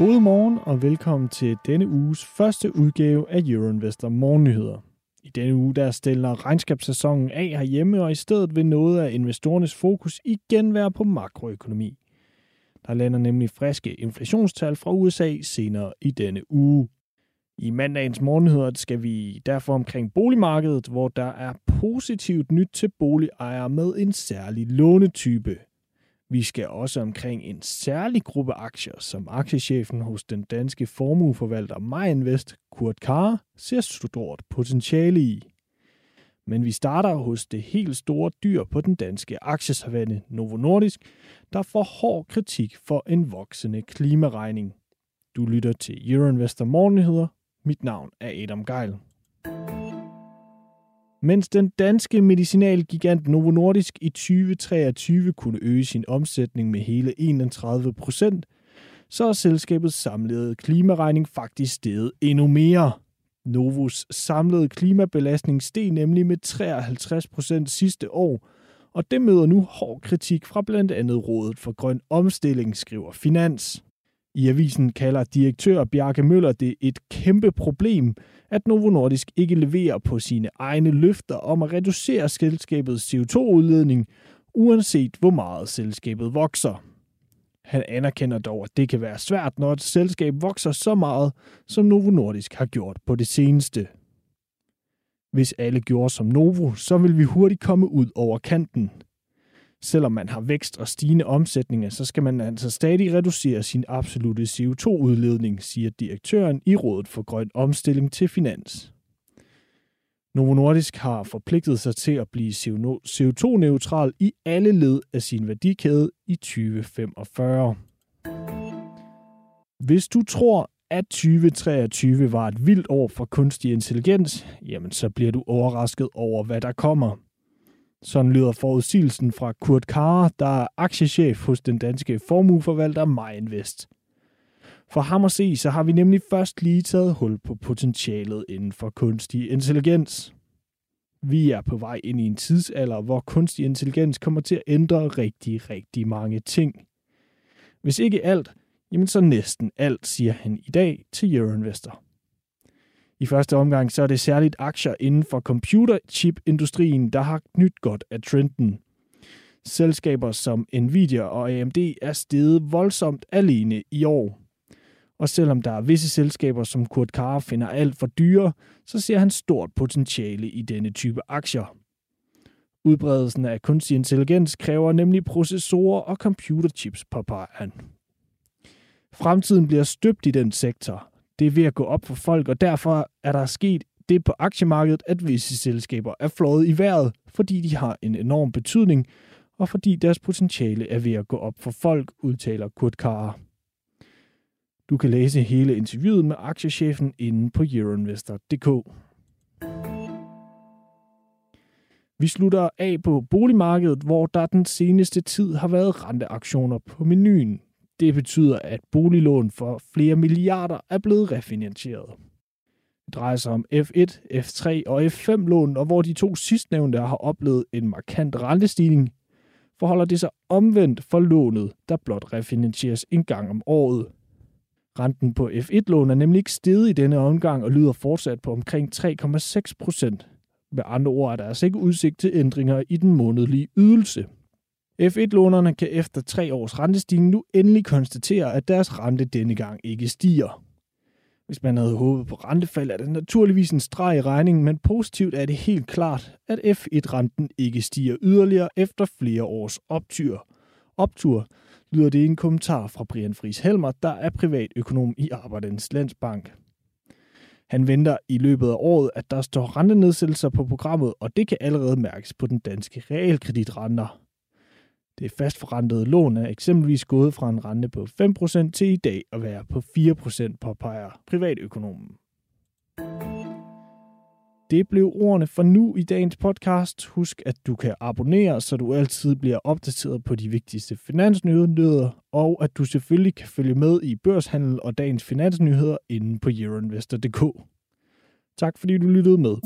God morgen og velkommen til denne uges første udgave af Euroinvestor Morgennyheder. I denne uge der stiller regnskabssæsonen af herhjemme, og i stedet vil noget af investorernes fokus igen være på makroøkonomi. Der lander nemlig friske inflationstal fra USA senere i denne uge. I mandagens morgenheder skal vi derfor omkring boligmarkedet, hvor der er positivt nyt til boligejere med en særlig lånetype – vi skal også omkring en særlig gruppe aktier, som aktiechefen hos den danske formueforvalter MyInvest, Kurt Kar, ser stort potentiale i. Men vi starter hos det helt store dyr på den danske aktiesavanne, Novo Nordisk, der får hård kritik for en voksende klimaregning. Du lytter til Euroinvestor Morgenheder. Mit navn er Adam Geil. Mens den danske medicinalgigant Novo Nordisk i 2023 kunne øge sin omsætning med hele 31 procent, så er selskabets samlede klimaregning faktisk steget endnu mere. Novos samlede klimabelastning steg nemlig med 53 procent sidste år, og det møder nu hård kritik fra blandt andet Rådet for Grøn Omstilling, skriver Finans. I avisen kalder direktør Bjarke Møller det et kæmpe problem, at Novo Nordisk ikke leverer på sine egne løfter om at reducere selskabets CO2-udledning, uanset hvor meget selskabet vokser. Han anerkender dog, at det kan være svært, når et selskab vokser så meget, som Novo Nordisk har gjort på det seneste. Hvis alle gjorde som Novo, så vil vi hurtigt komme ud over kanten – Selvom man har vækst og stigende omsætninger, så skal man altså stadig reducere sin absolute CO2-udledning, siger direktøren i Rådet for Grøn Omstilling til Finans. Novo Nordisk har forpligtet sig til at blive CO2-neutral i alle led af sin værdikæde i 2045. Hvis du tror, at 2023 var et vildt år for kunstig intelligens, jamen så bliver du overrasket over, hvad der kommer. Sådan lyder forudsigelsen fra Kurt Carr, der er aktiechef hos den danske formueforvalter MyInvest. For ham at se, så har vi nemlig først lige taget hul på potentialet inden for kunstig intelligens. Vi er på vej ind i en tidsalder, hvor kunstig intelligens kommer til at ændre rigtig, rigtig mange ting. Hvis ikke alt, jamen så næsten alt, siger han i dag til Euroinvestor. I første omgang så er det særligt aktier inden for computerchipindustrien, der har nyt godt af trenden. Selskaber som Nvidia og AMD er steget voldsomt alene i år. Og selvom der er visse selskaber, som Kurt Carr finder alt for dyre, så ser han stort potentiale i denne type aktier. Udbredelsen af kunstig intelligens kræver nemlig processorer og computerchips, påpeger han. Fremtiden bliver støbt i den sektor, det er ved at gå op for folk, og derfor er der sket det på aktiemarkedet, at visse selskaber er flået i vejret, fordi de har en enorm betydning, og fordi deres potentiale er ved at gå op for folk, udtaler Kurt Carr. Du kan læse hele interviewet med aktiechefen inde på euroinvestor.dk. Vi slutter af på boligmarkedet, hvor der den seneste tid har været renteaktioner på menuen. Det betyder, at boliglån for flere milliarder er blevet refinansieret. Det drejer sig om F1, F3 og F5-lån, og hvor de to sidstnævnte har oplevet en markant rentestigning, forholder det sig omvendt for lånet, der blot refinansieres en gang om året. Renten på F1-lån er nemlig ikke steget i denne omgang og lyder fortsat på omkring 3,6 procent. Med andre ord er der altså ikke udsigt til ændringer i den månedlige ydelse. F1-lånerne kan efter tre års rentestigning nu endelig konstatere, at deres rente denne gang ikke stiger. Hvis man havde håbet på rentefald, er det naturligvis en streg i regningen, men positivt er det helt klart, at F1-renten ikke stiger yderligere efter flere års optur. Optur lyder det i en kommentar fra Brian Friis Helmer, der er privatøkonom i Arbejdernes Landsbank. Han venter i løbet af året, at der står rentenedsættelser på programmet, og det kan allerede mærkes på den danske realkreditrenter. Det fastforrentede lån er eksempelvis gået fra en rente på 5% til i dag at være på 4%, påpeger privatøkonomen. Det blev ordene for nu i dagens podcast. Husk, at du kan abonnere, så du altid bliver opdateret på de vigtigste finansnyheder, og at du selvfølgelig kan følge med i børshandel og dagens finansnyheder inde på euroinvestor.dk. Tak fordi du lyttede med.